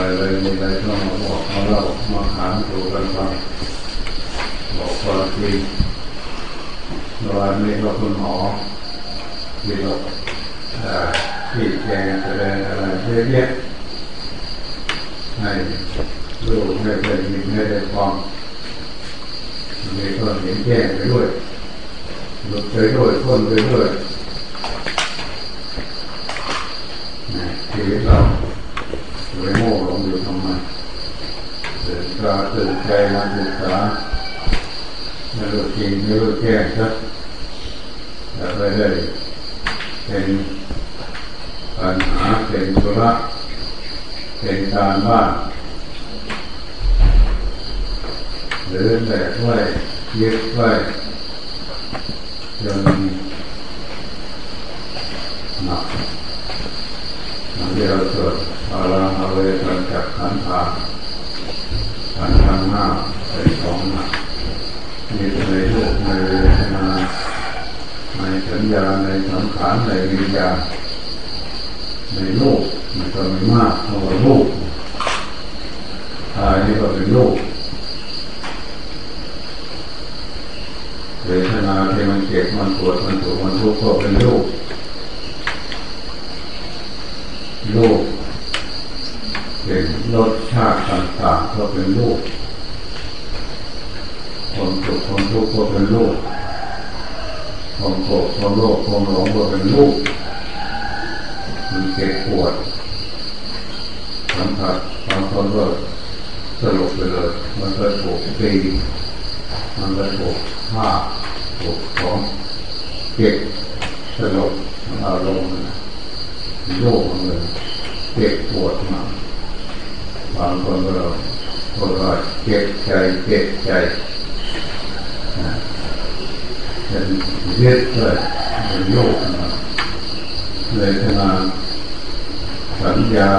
อะไรเลยมีอะไรก็มาบอกมาเล่ามาถาดูกันฟังบอกความจริงวันนี้ก็คุณหมอที่เราที่แจงแสดงอะไรเยอะแยะให้ดูให้ได้ยินให้ได้ฟังมีคนเห็นแจ้งไปด้วยหลุดไปด้วยพ้นไปด้วยชีวิตเราไม่โง่ลงอยู่ทำไม ตื่นตาตื่นใจมาศึกษาไม่รู้จริงไม่รู้แก้ชัดแต่ไปได้เป็นปัญหาเป็นธุระเป็นการบ้านหรือแบกไว้ยึดไว้จนหนักเดียกวสวดอาราฮาเวตันจักขันธา ขันธ์ทั้งห้าเป็นสองหนักมีในรูปในเวทนาในสัญญาในสังขารในวิญญาณในโลกมันก็มีมากเท่ากับโลกตายนี่ก็เป็นโลกเวทนาที่มันเจ็บมันปวดมันถูกมันทุกข์ก็เป็นโลกโลก เป็นรสชาติต่างๆก็เป็นโลกความสุขความทุกข์ก็เป็นโลกความโกรธความโลภความหลงก็เป็นโลกมันเจ็บปวดสัมผัสบางคนก็สลบไปเลย มันก็ถูกตีมันก็ถูกฆ่าถูกของเก็บสลบอารมณ์โลกเลยเจ็บปวดมาก บางคนก็คนว่าเจ็บใจเจ็บใจเป็นเย็ดเลยเป็นโยกมาเลยขนาดสัญญา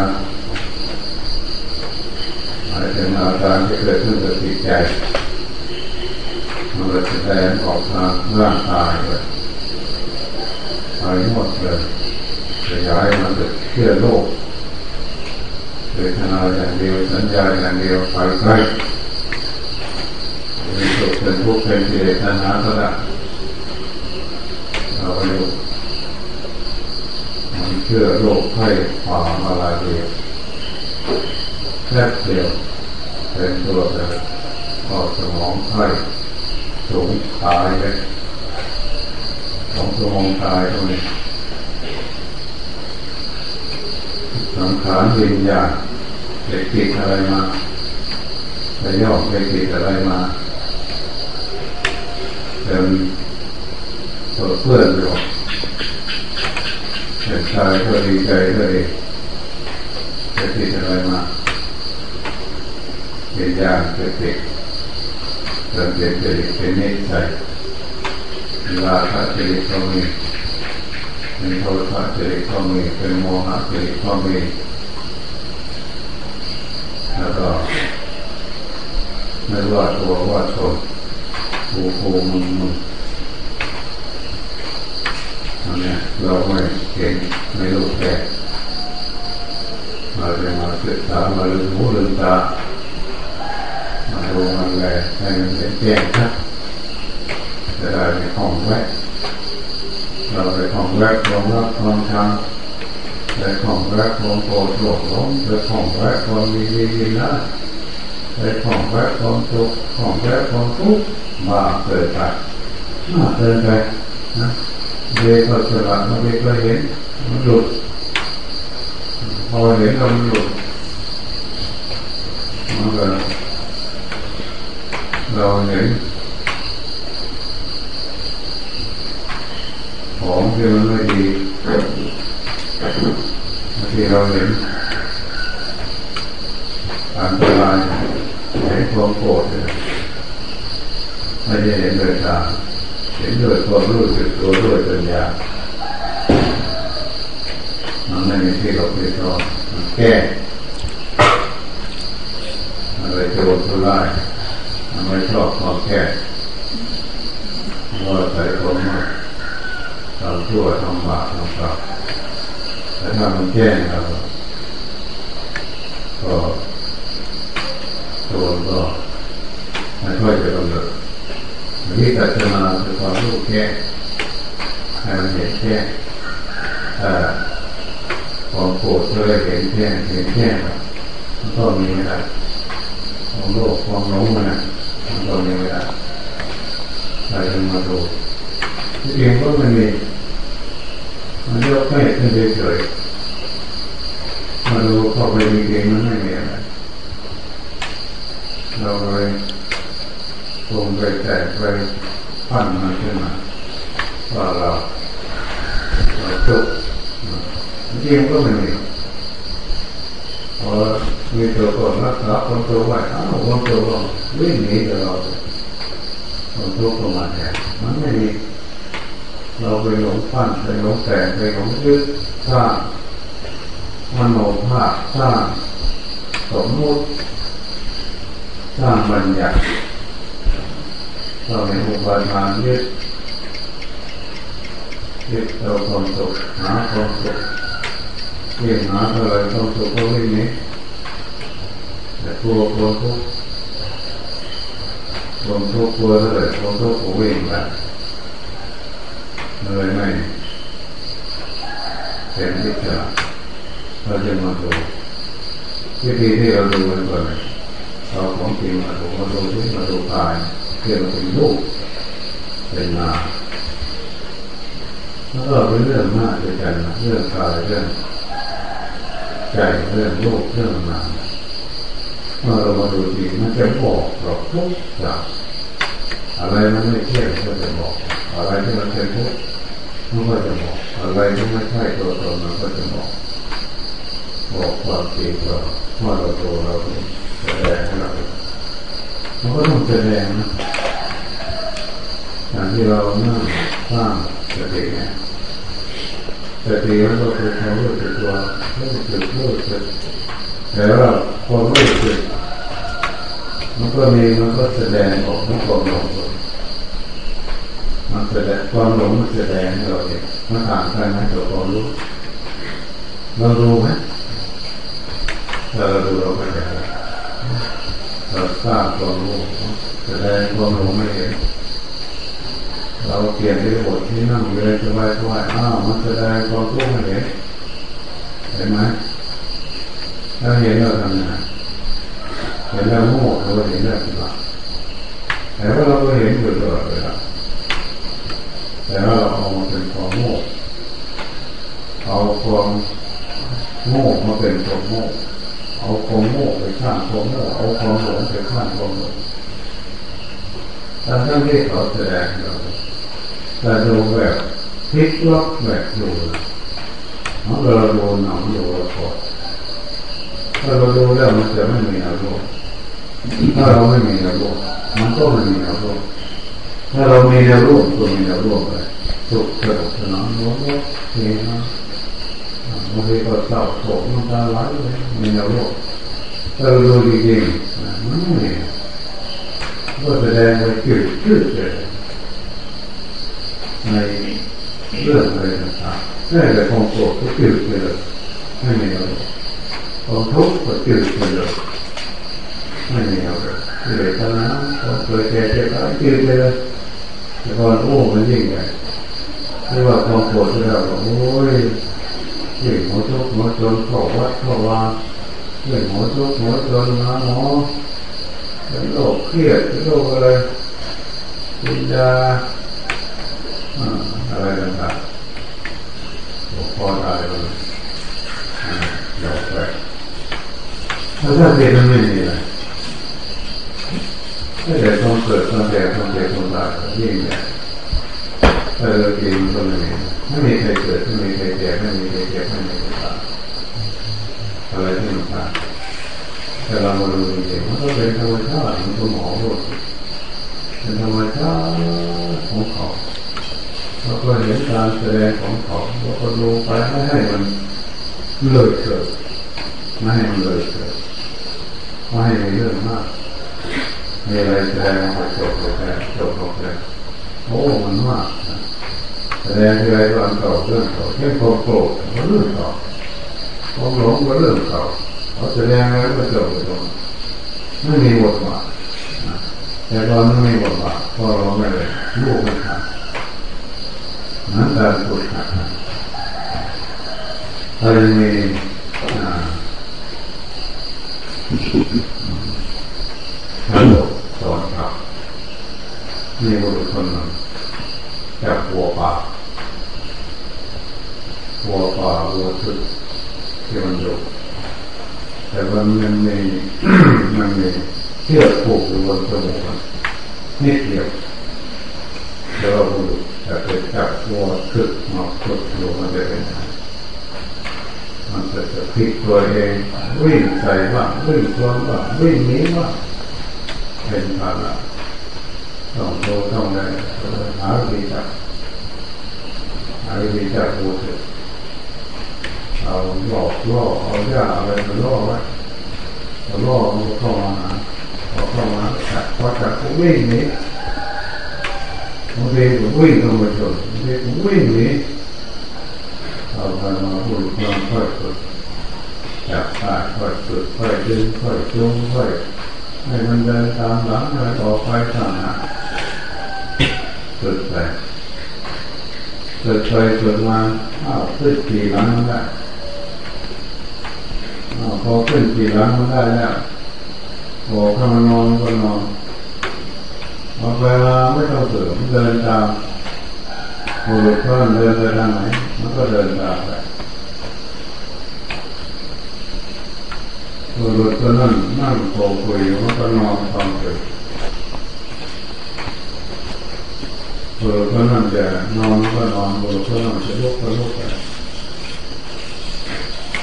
อะไรเป็นอาการที่เกิดขึ้นกับจิตใจมันจะแสดงออกทางร่างกายเลยไปหมดเลยขยายมันจะเชื่อโลก เวทนาอย่างเดียวสัญญาอย่างเดียวไปใกล้เป็นสุขเป็นทุกข์เป็นกิเลสตัณหาก็ได้เราไปดูมันเชื่อโลกให้ฝ่ามาลายเดียวแค่เดียวเป็นตัวเลยก็สมองไข้สูงตายไปของสมองตายตรงนี้ สังขารวิญญาไปติดอะไรมาไปย่อไปติดอะไรมาเป็นตัวเพื่อนอยู่เป็นชายก็ดีใจก็ดีไปติดอะไรมาวิญญาณไปติดเริ่มเป็นจริตเป็นนิสัยเวลาถ้าจริตก็มีเป็นโทษะจริตก็มีเป็นโมหะจริตก็มี แล้วก็ไม่ว่าตัวว่าตนผูผูมึงมึงอันนี้เราไม่เก่งไม่รู้แก่มาเรียนมาศึกษามาลืมหูลืมตามาดูมันแลให้มันเป็นแจ้งครับจะได้ในห้องแวะเราไปห้องแวะความรักความชัง ไปห้องแวะความโกรธโลภหลงไปห้องแวะความมีวิญญาณไปห้องแวะความทุกข์ห้องแวะความทุกข์มาเกิดไปมาเกิดไปนะเด็กก็ฉลาดมาเด็กก็เห็นมันหลุดพอเห็นก็มันหลุดมันก็เราเห็นของที่มันไม่ดี ที่เราเห็นอันตรายเห็นความโกรธไม่ได้เห็นโดยตาเห็นโดยความรู้สึกตัวด้วยปัญญามันไม่มีที่หลบที่ซ่อนมันแก้อะไรโจรผู้ร้ายมันไม่ชอบความแก้ว่าใส่ความมากทำชั่วทำบาปทำบาป แต่ถ้ามันแก้เราก็นก็ไม่ค่อยจะกำเนิดวิปัสสนาคือความรู้แค่ให้มันเห็นแค่ความโกรธก็เลยเห็นแค่เห็นแค่มันก็มีอะไรความโลภความหลงมันมันก็มีอะไรเราจะมาดูเองก็มันมี มันยกให้ขึ้นเฉยๆมาดูเข้าไปจริงๆมันไม่มีอะไรเราเลยลงไปแตกไปปั้นมันขึ้นมาว่าเราเราทุกจริงก็ไม่มีพอมีตัวตนรักษาคนตัวไว้อ้าวคนตัวก็วิ่งหนีตลอดคนทุกข์ประมาณนี้มันไม่มี เราไปหลงปั้นไปหลงแต่ไปหลงยึดสร้างมโนภาพสร้างสมมุติสร้างบัญญัติเราในอุปทานยึดยึดเราความสุขหาความสุขเรียนหาเท่าไรความสุขก็วิ่งนี้แต่กลัวกลัวทุกข์ความทุกข์กลัวเท่าไรความทุกข์ก็วิ่งไป เลยไม่เป็นที่จะเราจะมาดูวิธีที่เราดูมันก่อนเราของจริงมาดูมาดูที่มาดูกายเกี่ยวกับรูปเป็นนาแล้วก็เป็นเรื่องมากด้วยกันเรื่องกายเรื่องใจเรื่องโลกเรื่องนามเมื่อเรามาดูดีมันจะบอกเราทุกอย่างอะไรมันไม่เที่ยงก็จะบอก อะไรที่มันเป็นทุกข์มันก็จะบอกอะไรที่ไม่ใช่ตัวตนมันก็จะบอกบอกความจริงเราเมื่อเราตัวเราแสดงให้เรามันก็ต้องแสดงนะอย่างที่เรานั่งสร้างสติเนี่ยสติมันก็คือความรู้สึกตัวรู้สึกรู้สึกแต่ว่าความรู้สึกมันก็มีมันก็แสดงออกมันความหลงมัน แสดงความหลงมันแสดงให้เราเห็นมันต่างกันไหมกับความรู้เรารู้ไหมเราดูเราไปอย่างเราทราบความรู้แสดงความหลงไม่เห็นเราเปลี่ยนที่บทที่นั่งเลยสบายสบายอ้าวมันแสดงความรู้ไม่เห็นเห็นไหมถ้าเห็นเราทำงานเห็นเราโง่เราเห็นเราผิดหลักแต่ว่าเราก็เห็นอยู่ตลอดเวลา แต่ว่าเราเอามาเป็นความโง่เอาความโง่มาเป็นความโง่เอาความโง่ไปข้างความโง่เอาความหลงไปข้างความหลงถ้าทั้งที่เขาแสดงเราแต่ดูแบบพลิกล็อกแบบดูมันเราดูหนังดูละครถ้าเราดูแล้วมันจะไม่มีอารมณ์ถ้าเราไม่มีอารมณ์มันก็ไม่มีอารมณ์ ถ้าเรามีอารมณ์ก็มีอารมณ์ไปสุขสนุกสนานโน้ตเฮฮาบางทีก็เศร้าโศกน้ำตาไหลเลยมีอารมณ์ถ้าเราดูจริงๆมันไม่ก็แสดงไปจืดจืดเลยในเรื่องอะไรต่างๆแม้แต่ความโกรธก็จืดไปเลยไม่มีอารมณ์ความทุกข์ก็จืดไปเลยไม่มีอารมณ์ที่เลือตอนนั้นควาเคยแก่เจ็บตายจืดเลย แต่พอโอ้มันยิ่งใหญ่เรียกว่าความโกรธที่เราโอ้ยเรื่องหัวทุกหัวจนเข้าวัดเข้าวาเรื่องหัวทุกหัวจนมาหมอเป็นโรคเครียดเป็นโรคอะไรกินยาอะไรต่างๆหลวงพ่อตายเลยหยอกไปถ้าถ้าเกิดมันไม่มีอะไร ถ้าเกิดต้องเกิดต้องแก่ต้องเจ็บต้องตายยิ่งใหญ่ถ้าเราจริงก็ไม่มีไม่มีใครเกิดไม่มีใครแก่ไม่มีใครเจ็บไม่มีใครตายอะไรที่มันตายแต่เรามาดูจริงๆมันก็เป็นธรรมชาติมันก็หมอพูดเป็นธรรมชาติของเขาเราก็เห็นการแสดงของเขาเราก็ดูไปไม่ให้มันเลยเกิดไม่ให้มันเลยเกิดไม่ให้มีเรื่องมาก มีอะไรแสดงมาจบออกไปจบออกไปโอ้มันมากแสดงอะไรก็อันเก่าเรื่องเก่าเช่นความโกรธก็เรื่องเก่าความหลงก็เรื่องเก่าเขาแสดงอะไรก็จบไปตรงไม่มีบทบาทแต่ตอนนั้นไม่บทบาทพอเราไม่เลยลูกไม่ทันนั้นการฝึกหัดถ้ายัง มีฮัลโหลสอนครับมีบุรุษคนหนึ่งจับวัวป่าวัวป่าวัวทึกที่มันดุแต่ว่ามันมีมันมีเชือกผูกอยู่บนจมูกนิดเดียวแล้วบุรุษจะไปจับวัวทึกมาฝึกอยู่มันจะเป็นมันจะจะพลิกตัวเองวิ่งใส่บ้างวิ่งชวนบ้างวิ่งหนีบ้าง เป็นภาระต้องโตต้องได้หาวิจับหาวิจับวัวทึกเอาหลอกล่อเอาหญ้าอะไรมาล่อไว้เอาล่อมันเข้ามาพอเข้ามาจับพอจับก็วิ่งหนีบางทีก็วิ่งเข้ามาชนบางทีก็วิ่งหนีเอาไปมาพูดความค่อยฝึกจับขาค่อยฝึกค่อยดึงค่อยจุ้งค่อย ให้มันเดินตามหลังอะไรออกไปทางหน้าฝึกไปฝึกไปฝึกมาอ้าวขึ้นกี่หลังมันได้พอขึ้นกี่หลังมันได้แล้วพอเข้ามานอนก็นอนพอเวลาไม่ต้องเสือมเดินตามบุรุษเพื่อนเดินไปทางไหนมันก็เดินตามไป บรุษก็นั่งนั่งโผล่คุยมันก็นอนฟังไปบุรุษก็นั่งจะนอนก็นอนบุรุษก็นั่งจะลุกก็ลุกไป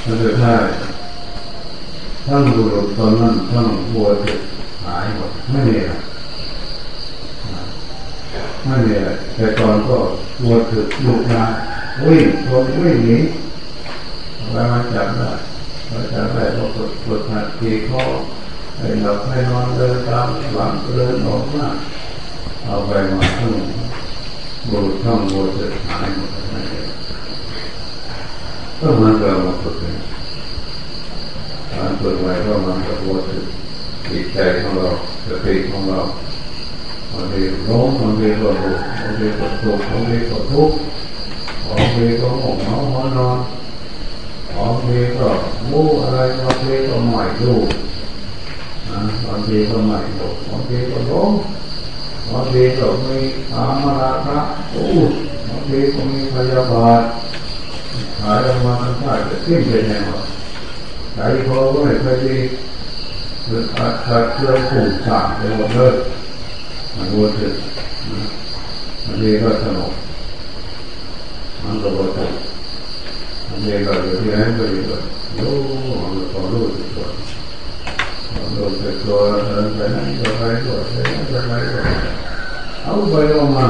แล้วสุดท้าทั้งบุรุษตอนนั้นทั้งวัวจะหายหมดไม่มีอะไรไม่มีอะไรแต่ตอนก็วัวถึกลุกมาวิ่งตัววิ่งหนีแล้วมาจับได้ มาจับได้ก็กดกหัดทีข้อให้หลับให้นอนเดินตามหลังเดินออกมาเอาไปมาทั้งบุรุษทั้งวัวจะหายหมดไม่มีก็มันเรามาฝึกการฝึกไว้ก็มันกับวัวจะจิตใจของเราสติของเราบางทีร้องบางทีก็รู้บางทีก็สุขบางทีก็ทุกข์บางทีก็หงเหงาหอนอน บางทีก็มู้อะไรบางทีก็ใหม่ดูนะบางทีก็ใหม่ดูบางทีก็ร้องบางทีก็มีอามาราคะอู้บางทีก็มีพยาบาทหายออกมาทั้งท่าจะสิ้นเป็นแน่นอนใจคอก็ไม่เคยดีหรืออาจจะเคลื่อนผูกสามไปหมดเลยมันวัวถึงมันเรีก็สนุกมันก็วัวถึง เรียก็อยู่ที่ไหนก็อยู่ก็โย่มันก็รู้สึกตัวมันรู้สึกตัวเดินไปไหนก็ไปก็ไปไหนก็ไปก็เอาไปเอามา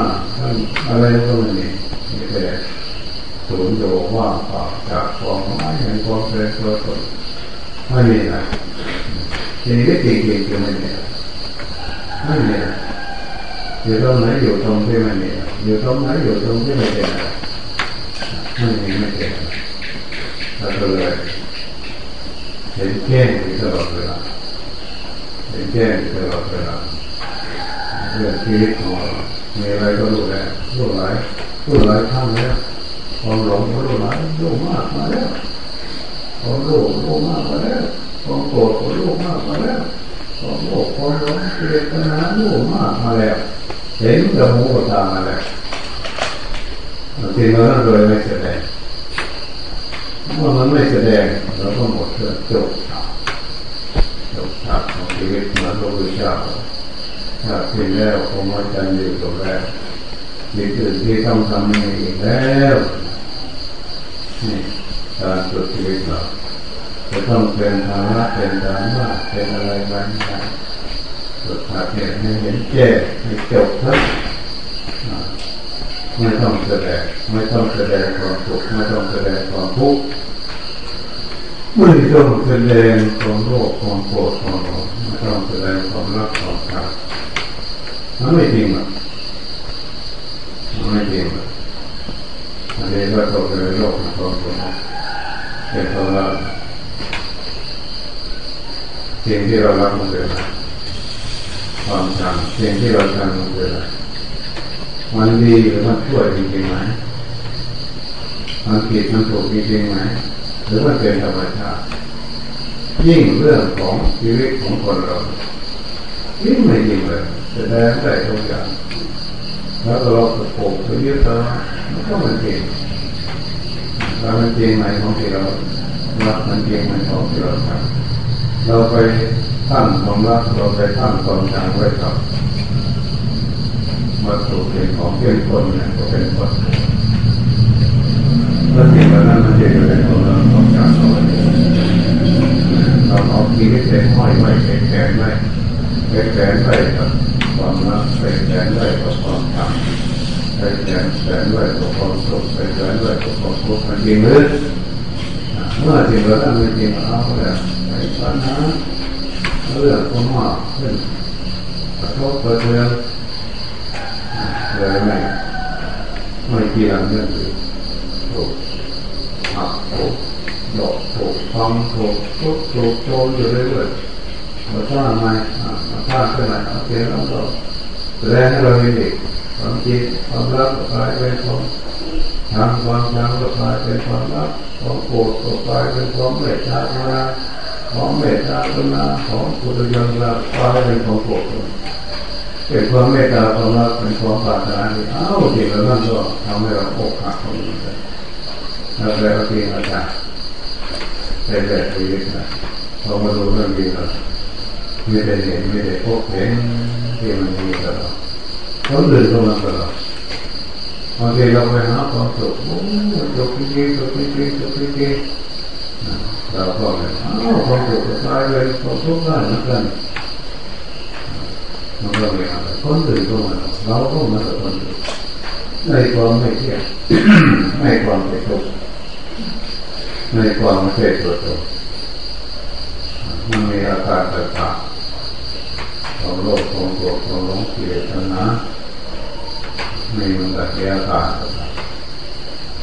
อะไรก็ไม่มีมีแต่สูญโยว่างเปล่าจากความหมายเห็นความเป็นตัวตนไม่มีอะไรชีวิตจริงๆคือไม่มีไม่มีอยู่ตรงไหนอยู่ตรงที่ไม่มีอยู่ตรงไหนอยู่ตรงที่ไม่เป็นไม่มีไม่เป็น แล้วก็เลยเห็นแจ้งอยู่ตลอดเวลาเห็นแจ้งอยู่ตลอดเวลาเรื่องชีวิตของเรามีอะไรก็รู้แล้วรู้หลายรู้หลายครั้งแล้วความหลงก็รู้หลายรู้มากมาแล้วความโลภรู้มากมาแล้วความโกรธก็รู้มากมาแล้วความโลภความหลงเกิดปัญหารู้มากมาแล้วเห็นกับหูกับตามาแล้วบางทีเราต้องโดยไม่แสดง เมื่อมันไม่แสดงเราก็หมดเรื่องจบจบฉากของชีวิตมือนพระพุทธเจ้าชาติที่แล้วคงมาจันอยู่ตรงแรกมีอื่นที่ต้องทำมีอีกแล้วนี่การฝึกชีวิตเราจะต้องเป็นภาระเป็นธรรมะเป็นอะไรบางอย่างฝึกหัดเนี่ยให้เห็นแก่ให้จบทั้ง ไม่ต้องแสดงไม่ต้องแสดงความสุขไม่ต้องแสดงความทุกข์ไม่ต้องแสดงความโลภความโกรธความหลงไม่ต้องแสดงความรักความชังมันไม่จริงหรอกมันไม่จริงหรอกอันนี้ก็ตกในโลกของความโกรธเป็นเพราะว่าสิ่งที่เรารักมันเป็นอะไรความจำสิ่งที่เราจำมันคืออะไร มันดีหรือมันชั่วจริงๆไหมมันผิดมันถูกจริงๆไหมหรือมันเป็นธรรมชาติยิ่งเรื่องของชีวิตของคนเรายิ่งไม่ยิ่งเลยแสดงได้ทุกอย่างแล้วเราปลูกไปยึดต่อมันก็มันจริงแล้วมันจริงไหมของที่เรารักมันจริงไหมของที่เราทำเราไปตั้งความรักเราไปตั้งความชังไว้กับ วัตถุเป็นของเป็นคนเนี่ยก็เป็นคนแล้วสิ่งเหล่านั้นมันจะอยู่ในตัวเราของการเราเราเอาชีวิตไปห้อยไว้ไปแขนไว้ไปแขนไว้กับความรักไปแขนไว้กับความทำไปแขนแขนไว้กับความสุขไปแขนไว้กับความทุกข์มันจริงหรือเมื่อจริงเราต้องจริงเอาแล้วไปปัญหาเรื่องคนมากขึ้นกระทบกระเทือนเลยไม่ ไม่เกี่ยงเรื่องอื่นถูกหักถูกดอกถูกฟังถูกทุกถูกโจมอยู่เรื่อยๆมาสร้างใหมมาสร้างขึ้นใหม่โอเคแล้วก็แสดงให้เราเห็นอีกความคิดความรักก็กลายเป็นความทำความชังก็กลายเป็นความรักความโกรธก็กลายเป็นความเมตตากรุณาของเมตตากรุณาของปุถุชนเรากลายเป็นความโกรธ เป็นความเมตตาความรักเป็นความปรารถนาที่อ้าวจริงแล้วนั่นก็ทำให้เราอกหักคนอื่นแล้วแล้วทีอาจารย์ในแบบชีวิตนะพอมาดูเรื่องดีเราไม่ได้เห็นไม่ได้พบเห็นที่มันดีกับเราคนอื่นก็มากับเราบางทีเราไปหาความสุขโอ้สุขจริงสุขจริงสุขจริงเราก็เลยอ้าวความสุขก็ตายเลยความทุกข์ได้เหมือนกัน มันก็เลยอะไรคนอื่นก็มาเราก็มากับคนอื่นในความไม่เที่ยงในความเป็นทุกข์ในความไม่ใช่ตัวตนมันมีอาการต่างๆของโลกของตัวของหลงเกลียดนะมีมันแต่อาการต่าง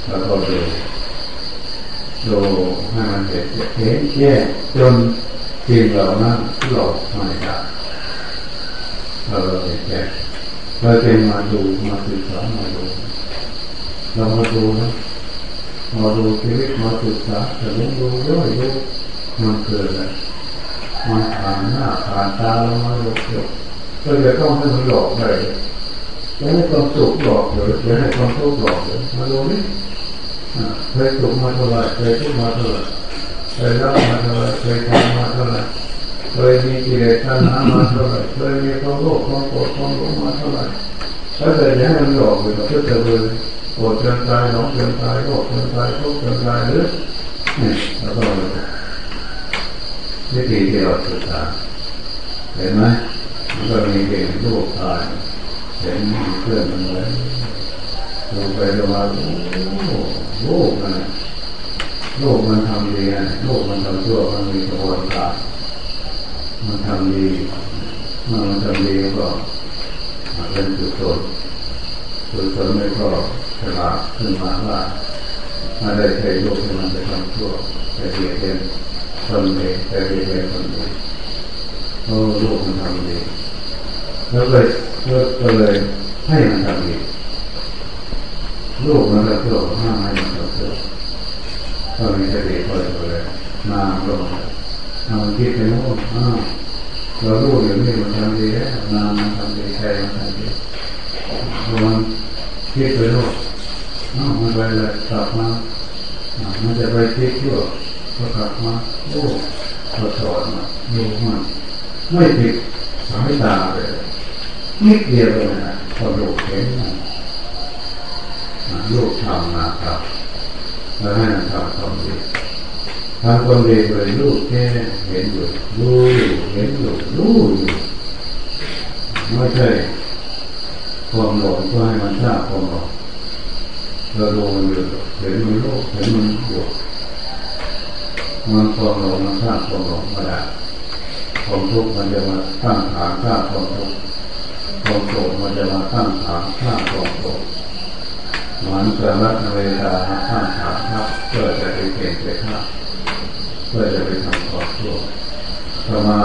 แล้วก็ดูดูให้มันเห็นเห็นแย่จนจริงเรานั้นหลอกไม่ได้ เราเห็นแย่เราเป็นมาดูมาศึกษามาดูเรามาดูนะมาดูชีวิตมาศึกษาแต่รู้ดูย่อยดูมันเกิดอะไรมันผ่านหน้าผ่านตาเรามาดูเกี่ยวก็จะต้องให้มันหลอกไปจะให้ความสุขหลอกหรือจะให้ความทุกข์หลอกหรือมาดูนี่เคยสุขมาเท่าไรเคยทุกข์มาเท่าไรเคยรักมาเท่าไรเคยทำมาเท่าไร เคยมีกิเลสตัณหามาเท่าไรเคยมีความโลภความโกรธความหลงมาเท่าไรถ้าเกิดยังมันหลอกอยู่ก็จะเลยโกรธจนตายหลงจนตายโลภจนตายทุกข์จนตายหรือเนี่ยแล้วก็วิธีที่เราศึกษาเห็นไหมมันก็มีเก่งลูกตายเห็นเพื่อนมันเลยดูไปดูมาโอ้โลกมันโลกมันทำดีนะโลกมันทำชั่วมันมีกระบวนการ มันทำดีมันมันทำดีก็เป็นจุดโทษจุดโทษไม่ก็ฉลาดขึ้นมาว่ามาได้ใช้โลกที่มันจะทำชั่วไปเบียดเบียนคนเดีไปเบียดเบียนคนเดีโอ้โลกมันทำดีแล้วเลยก็เลยให้มันทำดีโลกมันก็เพื่อห้ามให้มันเพื่อก็มีสติคอยดูแลมา ลงมันคิดไปโน่นอ้าวเรารู้อย่างนี้มันทำดีแล้วนามมันทำดีใจมันทำดีมันคิดไปโน่นอ้าวมันไปเลยกลับมามันจะไปคิดชั่วก็กลับมาโอ้ก็สอนมาดูมันไม่ผิดสายตาเลยนิดเดียวเลยนะพอดูเห็นมันลูกทำนะครับแล้วให้มันทำความดี ทำความดีเลยลูกแค่เห็นอยู่รู้เห็นอยู่รู้อยู่ไม่ใช่ความหลงก็ให้มันทราบความหลงเราดูมันอยู่เห็นมันโลกเห็นมันอยู่มันความหลงมันสร้างความหลงมาได้ความทุกข์มันจะมาตั้งฐานสร้างความทุกข์ความโกรธมันจะมาตั้งฐานสร้างความโกรธมือนเกิดรักเวลาข้างฐานครับเพื่อจะไปเก่งไปข้าเพื่อจะไปทำความชั่วเรามา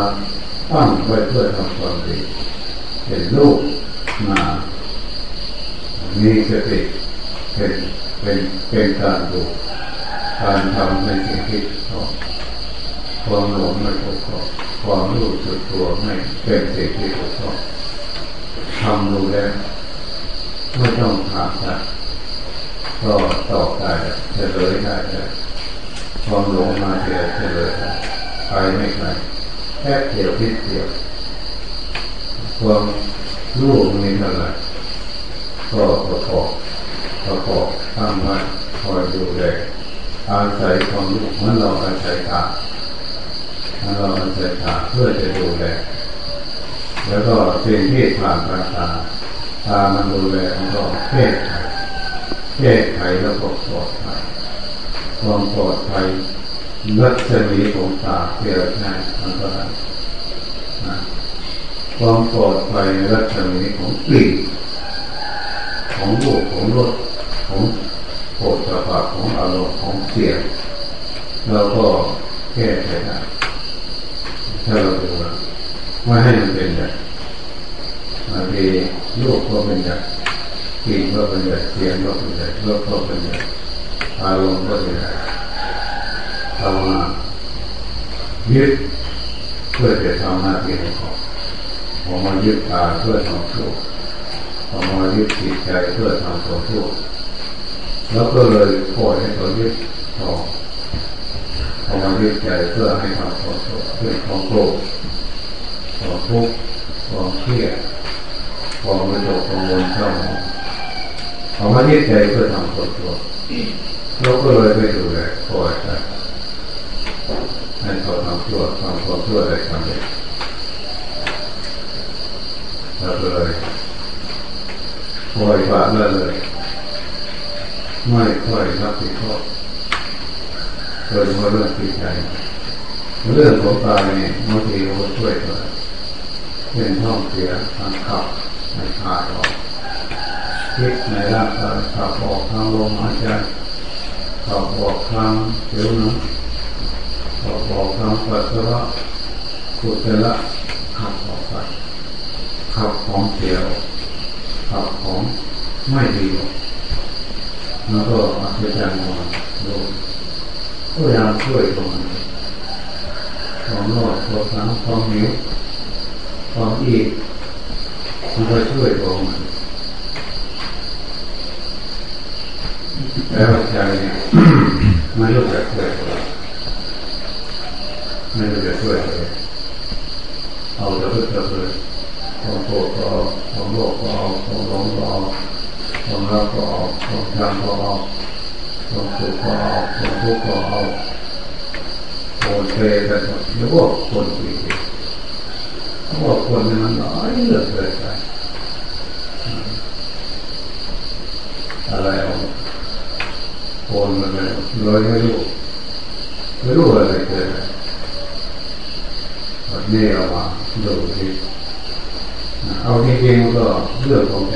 ตั้งไว้เพื่อทำความดีเป็นลูกมามีสติเป็นเป็นเป็นการดูการทำในสิ่งที่ชอบความหลงไม่ถูกต้องความรู้สึกตัวไม่เป็นสิ่งที่ถูกต้องทำดูแล้วไม่ต้องถามนะก็ตอบได้จะเลยได้ ความหลงมาเดียวเลยได้ไปไม่ไกลแค่เดียวทิดเดียวความรู้มีเท่าไหร่ก็ประกอบประกอบตั้งไว้คอยดูแลอาศัยความรู้เมื่อเราอาศัยตาเราอาศัยตาเพื่อจะดูแลแล้วก็สิ่งที่ผ่านตาตาตามันดูแลมันก็แก้ไขแก้ไขแล้วก็ปลอดภัย ความปลอดภัยรัศมีของตาเกี่ยวใช้มันก็ได้ความปลอดภัยรัศมีของกลิ่นของรูปของรสของโผฏฐัพพะของอารมณ์ของเสียงเราก็แก้ไขได้ถ้าเราดูว่าไม่ให้มันเป็นแบบบางทีรูปก็เป็นแบบกลิ่นก็เป็นแบบเสียงก็เป็นแบบรสก็เป็นแบบ อารมณ์ก็เป็นแบบทำมายึดเพื่อจะทำหน้าที่ของเขาพอมายึดตาเพื่อทำชั่วพอมายึดจิตใจเพื่อทำตัวชั่วแล้วก็เลยปล่อยให้เขายึดต่อพอมายึดใจเพื่อให้ทำตัวชั่วเพื่อความโกรธความทุกข์ความเครียดความไม่จบกังวลเศร้าหมองพอมายึดใจเพื่อทำตัวชั่ว แล้วก็เลยไปดูแลปล่อยใจให้เขาทำชั่วทำความชั่วได้สำเร็จแล้วก็เลยปล่อยวางเลย ไม่ค่อยรับผิดชอบโดยเฉพาะเรื่องจิตใจเรื่องของกายเนี่ยบางทีเราช่วยตัวเป็นท้องเสียทางขับในขาดออกคิดในร่างกายขับออกทางลมหายใจ บออกทางผิวนังขับออกทางปัสสาวะขุดละขับออกไปขับของเสียวขับของไม่ดีแล้วก็อาจารย์มาดูพยายามช่วยตรงนี้ความรอดความทั้งความหิวความอีกมันก็ช่วยตรงมัน แล้วใจเนี่ยไม่รู้จะช่วยไม่รู้จะช่วยเลยเอาแต่เพื่อเพื่อความโกรธก็เอาความโลภก็เอาความหลงก็เอาความรักก็เอาความชังก็เอาความสุขก็เอาความทุกข์ก็เอาโอนเทกันหมดแล้วก็คนที่เขาบอกคนมันน้อยเหลือเกินไปอะไรเอา โอนมันเลยเลยไม่รู้ไม่รู้อะไรเกิดวันนี้เอามาดูทีเอาจริงๆก็เรื่องของใจ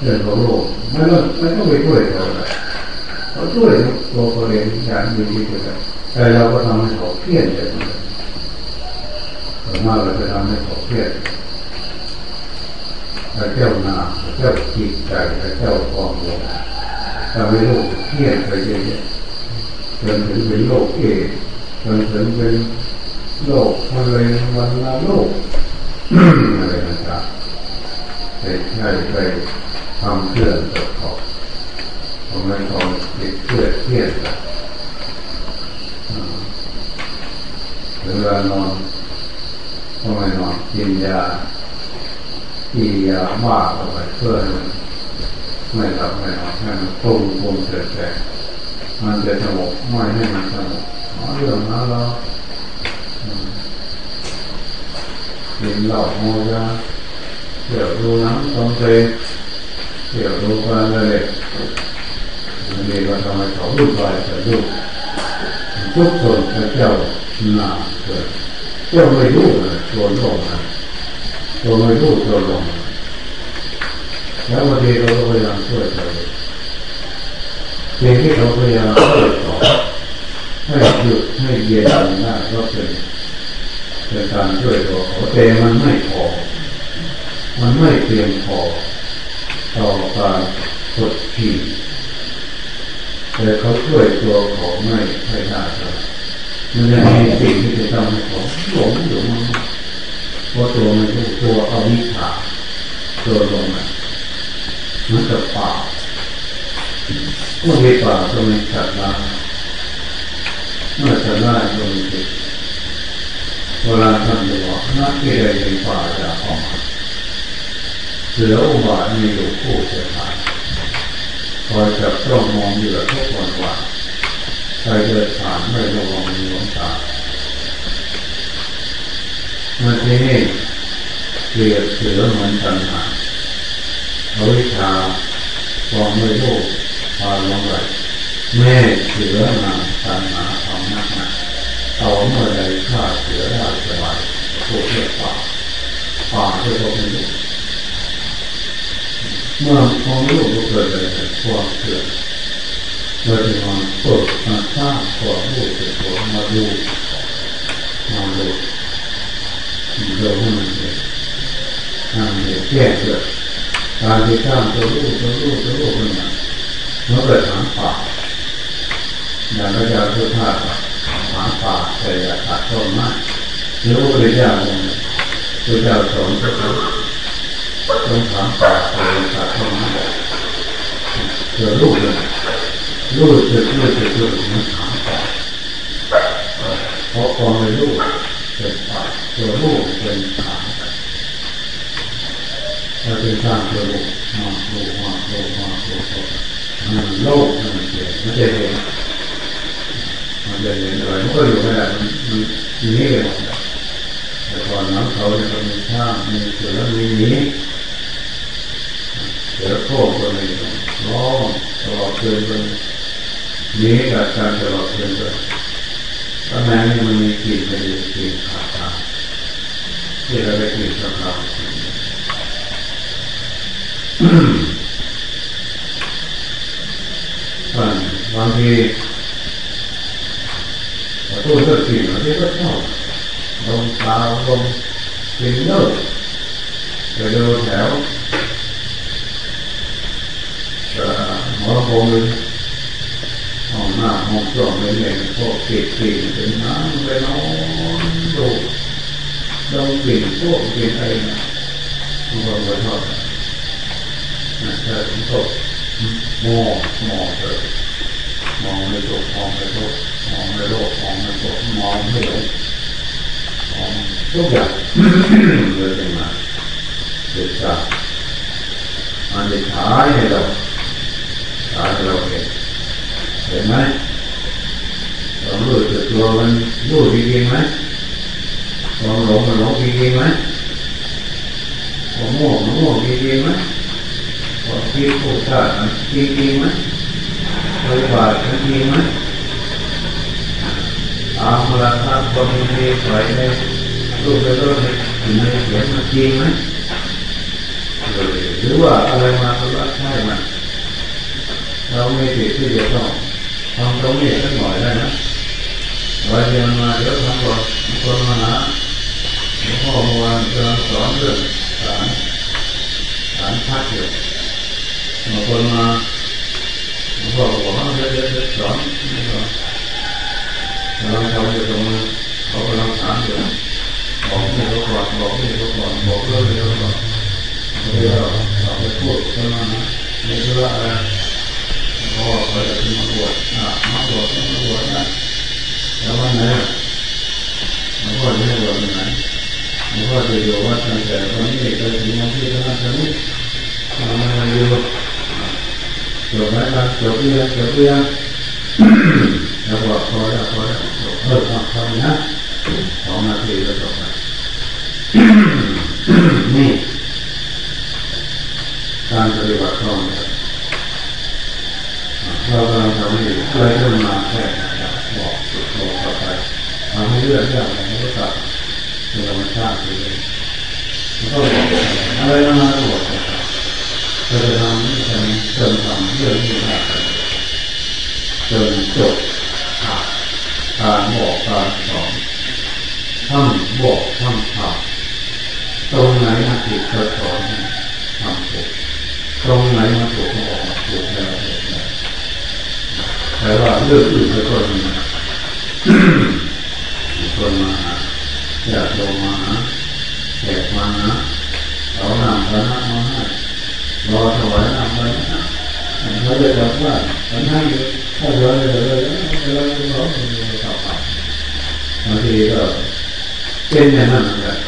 เรื่องของโลกไม่ต้องไม่ต้องไปช่วยเขาเลยเขาช่วยตัวเขาเองอย่างดีที่สุดแต่เราก็ทำให้เขาเครียดเลยส่วนมากเราจะทำให้เขาเครียดพระเจ้านาพระเจ้าจิตใจพระเจ้าความโลภ ทำให้โลกเครียดไปเยอะๆจนถึงเป็นโลกเอจนถึงเป็นโลกมะเร็งวันละโลกอะไรต่างๆให้ไปทำเครื่องตรวจสอบทำให้เขาติดเครียดเครียดเวลานอนทำไมนอนกินยากินยามากเข้าไปเพื่อให้มัน ไม่หลับไม่นอนให้มันปุ้งปุ้งเกิดแต่มันจะสงบไม่ให้มันสงบเรื่องนั้นเรากินเหล้าโมยาเดี๋ยวดูน้ำทำเพลงเดี๋ยวดูการเลยมันเรียกว่าทำไมเขาวุ่นวายจะดูทุกคนพระเจ้าหนาเกิดเจ้าไม่รู้เลยตัวหลงตัวไม่รู้ตัวหลง แล้ววันนี้เราพยายามช่วยเขาสิ่งที่เขาพยายามช่วยต่อให้หยุดให้เย็นได้ก็เป็นเป็นการช่วยตัวเขาแต่มันไม่พอ มันไม่เพียงพอต่อการกดขี่แต่เขาช่วยตัวเขาไม่ไม่ได้ครับมันจะมีสิ่งที่จะทำให้เขาหลงอยู่มันเพราะตัวมันเป็นตัวอวิชชาตัวลงมั นจะป่าเมื่อมีป่าก็มีสัตว์ร้ายเมื่อสัตว์ร้ายก็มีจิตเวลาท่านบอกนักที่ใดในป่าจะออกเหลืออุบาทมีอยู่คู่เสียหายคอยจับจ้องมองอยู่ทุกวันวันใครเดินผ่านไม่ระวังมีหลงตาเมื่อที่นี่เกลียดเสือเหมือนตัณหา อวิชาความไม่รู้พามลงไหลแม่เสือนาตัณหาของนักหนาเอาเมื่อใดฆ่าเสือได้สบายพวกเรียกป่าป่าที่พวกนี้เมื่อความรู้เกิดอะไรความเกิดเราจะมาฝึกมาสร้างความรู้สึกตัวมาดูมาดูดูให้มันเห็นทางเห็นแก้เกิด การที่สร้างตัวรู้ตัวรู้ตัวรู้ขึ้นมาเมื่อเกิดหางป่าอย่างพระเจ้าพุทธาหางป่าแต่อย่าตัดต้นไม้หรือพระเจ้าเนี่ยพระเจ้าสอนก็คือต้องหางป่าแต่อย่าตัดต้นไม้เกิดรู้เลยรู้สึกรู้สึกรู้มันหางป่าเพราะความรู้เป็นป่าตัวรู้เป็นหาง เราเป็นสร้างตัวรู้มารู้มารู้มารู้มันโลกมันเสียมันจะเห็นมันจะเห็นอะไรมันก็อยู่ไม่ได้มันมันอยู่นี่เลยแต่ก่อนน้ำเขาเนี่ยมีช่ามีเสือมีหมีเสือโค้งก็มีร้องตลอดคืนเลยหมีกัดการตลอดคืนเลยตอนนั้นนี่มันมีกลิ่นมันมีกลิ่นขาดขาที่เราได้กลิ่นสัมผัส บางทีตัวเลือกสิ่งที่ก็ชอบลงตาลงกินเลิกไปดูแถวหมอคงห้องหน้าห้องส่องเป็นอย่างพวกเก็บสิ่งเป็นน้ำไปนอนดูลงกลิ่นพวกกลิ่นอะไรนะทุกคนก็ชอบ นะแต่ผมก็มองมองเลยมองไม่ถูกมองไม่ถูกมองไม่โลกมองไม่ถูกมองไม่หลงมองทุกอย่างเลยเป็นมาเด็ดขาดมันจะฉายให้เราฉายให้เราเห็นเห็นไหมเรารู้สึกตัวมันรู้จริงไหมความหลงมันหลงจริงไหมความโง่มันโง่จริงไหม ความคิดผู้ชาติมันจริงไหมปฏิบัติมันจริงไหมตามราคาคนมีใส่ในรูปในรูปในในเขียนมันจริงไหมหรือว่าอะไรมาก็ว่าใช่มันเราไม่ติดที่จะต้องทำตรงนี้สักหน่อยได้นะวันเดียวมาเดี๋ยวทำก่อนคนมาหาพ่อเมื่อวานจะสอนเรื่องสารสารพัดอยู่ บางคนมาหลวงพ่อบอกว่าเดี๋ยวเดี๋ยวสอนเราทำอยู่ตรงนี้เขากำลังถามอยู่บอกนี่เขาก่อนบอกนี่เขาก่อนบอกเรื่องนี้เขาก่อนเดี๋ยวเราไปพูดกันมาในธุระอะไรพ่อไปจะมาบวชอะมาบวชมาบวชนะแล้ววันไหนหลวงพ่อจะให้บวชวันไหนหลวงพ่อจะอยู่วัดตั้งแต่ตอนนี้ไปถึงวันที่เท่านั้นเท่านี้มามาอยู่จบไหมครับจบเรียนจบเรียนแล้วบอกพอแล้วพอแล้วเออพอนะสองนาทีแล้วจบไปนี่การปฏิบัติธรรมเรากำลังทำอยู่เพื่อให้มันมาแค่บอกบอกต่อไปทำให้เรื่องเรื่องไรก็ตัดเป็นธรรมชาติเลยแล้วก็อกอะไรมาบอกเราจะทำ จนทำเรื่องนี้ได้จนจบการบอกการสอนท่านบอกท่านทำตรงไหนมาผิดก็สอนทำถูกตรงไหนมาถูกก็ออกมาถูกแล้วแต่ว่าเรื่องอื่นก็มีคนมาอยากลงมาแขกมาหาเรานำพระนักมาให้ รอถวายนำไปนเขาจะบอกว่ามันให้ถ้าเราเลยเลยเราเราเราต่อไปบางทีก็เป็นอย่างนั้นเหมือนกัน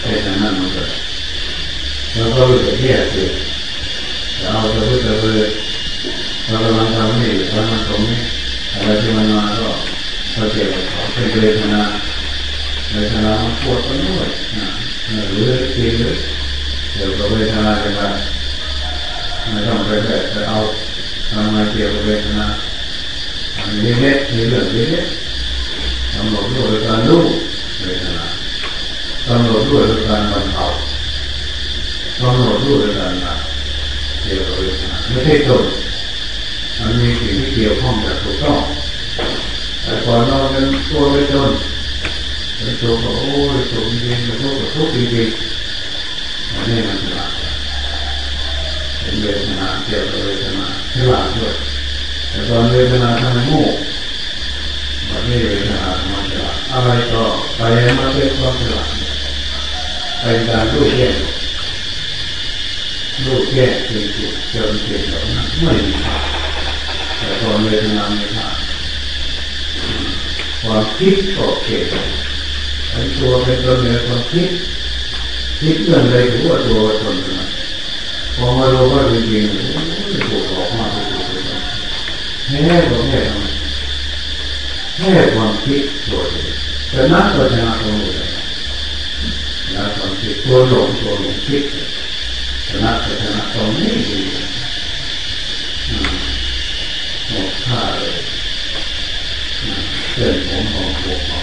เป็นอย่างนั้นเหมือนกันแล้วก็รู้สึกแย่เสียเราจะพูดจะเลยเรากำลังทำนี่ทำมันตรงนี้อะไรที่มันมาก็ก็เจ็บเขาเป็นเวทนาเวทนามันปวดมันด้วยหรือกินหรือ เดี๋ยวกับเวทนาจะมาไม่ต้องไปแบบไปเอาทำมาเกี่ยวกับเวทนาอันนี้เล็กๆเรื่องเล็กๆกำหนดด้วยการรู้เวทนากำหนดด้วยการบรรเทากำหนดด้วยการละเกี่ยวกับเวทนาไม่ใช่ตนมันมีสิ่งที่เกี่ยวข้องกับถูกต้องแต่ก่อนเราเป็นตัวเป็นตนเป็นตัวก็โอ้ยตัวจริงเป็นตัวก็ทุกข์จริงๆ อันนี้มันฉลาดเป็นเวทนาเกี่ยวกับเวทนาฉลาดด้วยแต่ตอนเวทนาทำไมโง่วันนี้เวทนามันฉลาดอะไรก็ไปมาเป็นความฉลาดเป็นการรู้แก้รู้แก้จริงๆเจอเก่งแบบนั้นไม่มีทางแต่ตอนเวทนาไม่ทางความคิดก็เก่งไอ้ตัวเป็นตัวเนื้อความคิด คิดเรื่องอะไรถือว่าตัวตนนะพอมาดูว่าจริงๆโอ้ยปวดออกมากเลยแค่ก็แค่ทำแค่ความคิดตัวเองแต่นักก็ชนะตัวเองนะความคิดตัวหลงตัวหลงคิดชนะก็ชนะตรงนี้ดีหมดท่าเลยเส้นผมของหัวเขา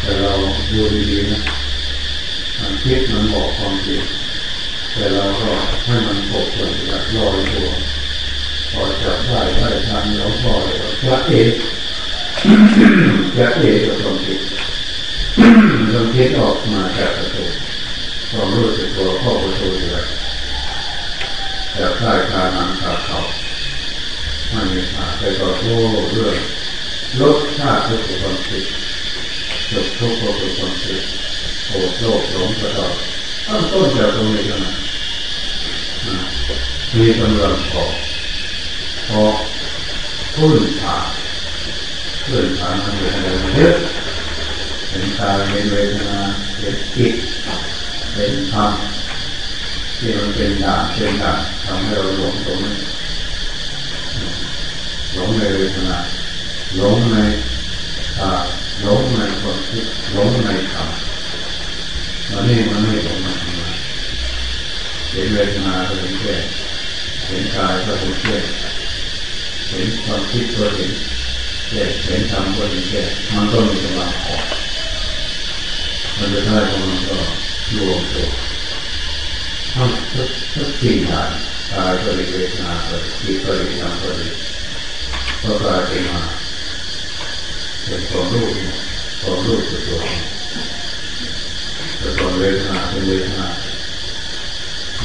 แต่เราดูดีๆนะ มันคิดมันบอกความจริงแต่เราก็ให้มันปกปิดแบบลอยตัวพอจับได้ได้ทางเราพอเลยจะเอกจะเอกกับความคิดความคิดออกมาจากประตูความรู้สึกตัวเข้าประตูเลยจากใต้คาหนังคาเขาไม่มีทางไปต่อโต้เรื่องลดชาติทุกความคิดจบทุกความคิด โอ้โลกหลงกระดอกตั้งต้นจากตรงนี้เท่านั้นมีกำลังพอพอพื้นฐานพื้นฐานมันเป็นอะไรเยอะเห็นตาเห็นเวทนาเห็นจิตเห็นธรรมที่มันเป็นด่านเป็นด่านทำให้เราหลงตรงนี้หลงในเวทนาหลงในตาหลงในความคิดหลงในธรรม วันนี้มันไม่หลงมันเห็นเวทนาก็เห็นแค่เห็นกายก็เห็นแค่เห็นความคิดก็เห็นแค่เห็นธรรมก็เห็นแค่มันก็มีกำลังพอกมันจะได้ของมันก็รวมตัวทั้งทุกทุกสิ่งอย่างกายก็ดีเวทนาก็ดีจิตก็ดีธรรมก็ดีก็กลายเป็นมาเป็นความรู้ความรู้สึกตัว แต่ความเวทนาเป็นเวทนา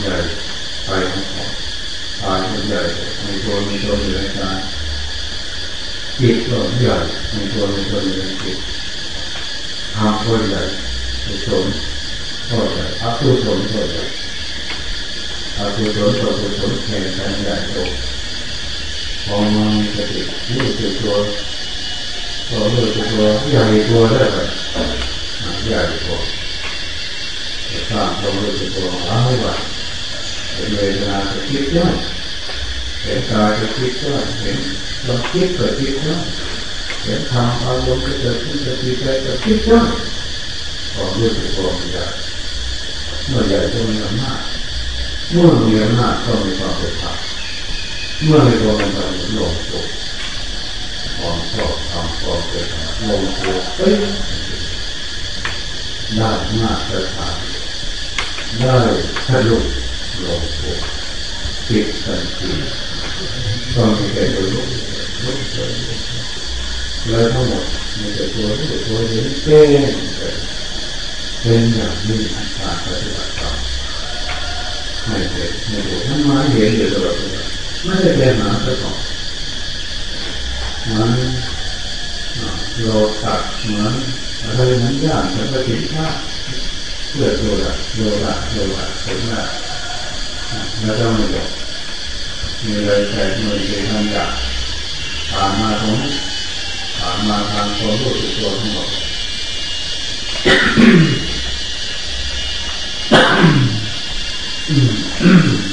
ใหญ่ไปของเขาตายมันใหญ่มีตัวมีตัวอยู่ในกายจิตก็ใหญ่มีตัวมีตัวอยู่ในจิตทำก็ใหญ่กุศลก็ใหญ่อกุศลก็ใหญ่อกุศลกับกุศลแข่งกันใหญ่โตพอมามีสติรู้สึกตัวพอรู้สึกตัวใหญ่ตัวได้ไหมใหญ่ตัว สร้างความรู้สึกตัวหายไปเห็นเวทนาจะคิดได้เห็นกายจะคิดได้เห็นความคิดเกิดคิดได้เห็นธรรมอารมณ์ก็เกิดขึ้นจะคิดได้จะคิดได้ความรู้สึกตัวมันใหญ่เมื่อใหญ่ก็มีอำนาจเมื่อมีอำนาจก็มีความเป็นธรรมเมื่อมีความเป็นธรรมลงตัวความชอบทำความเป็นธรรมลงตัวเอ้ยได้มาตรฐาน ได้ทะลุลงตัวปิดทันทีก็มีแต่ตัวลุกลุกเลยแล้วทั้งหมดมีแต่ตัวรู้ตัวเห็นเต้นเป็นอย่างนี้การปฏิบัติต่อไม่เห็นไม่เห็นทำไมเห็นอยู่ตลอดเวลาไม่ได้เป็นหมาสักก่อนมันโลตัดเหมือนอะไรนั้นยางแต่ปฏิฆา เพื่อโลละโลละโลละถึงละแล้วก็ไม่บอกมีอะไรแต่มือเองนั่นอย่างผ่านมาตรงผ่านมาทางตัวรู้สึกตัวทั้งหมดอืม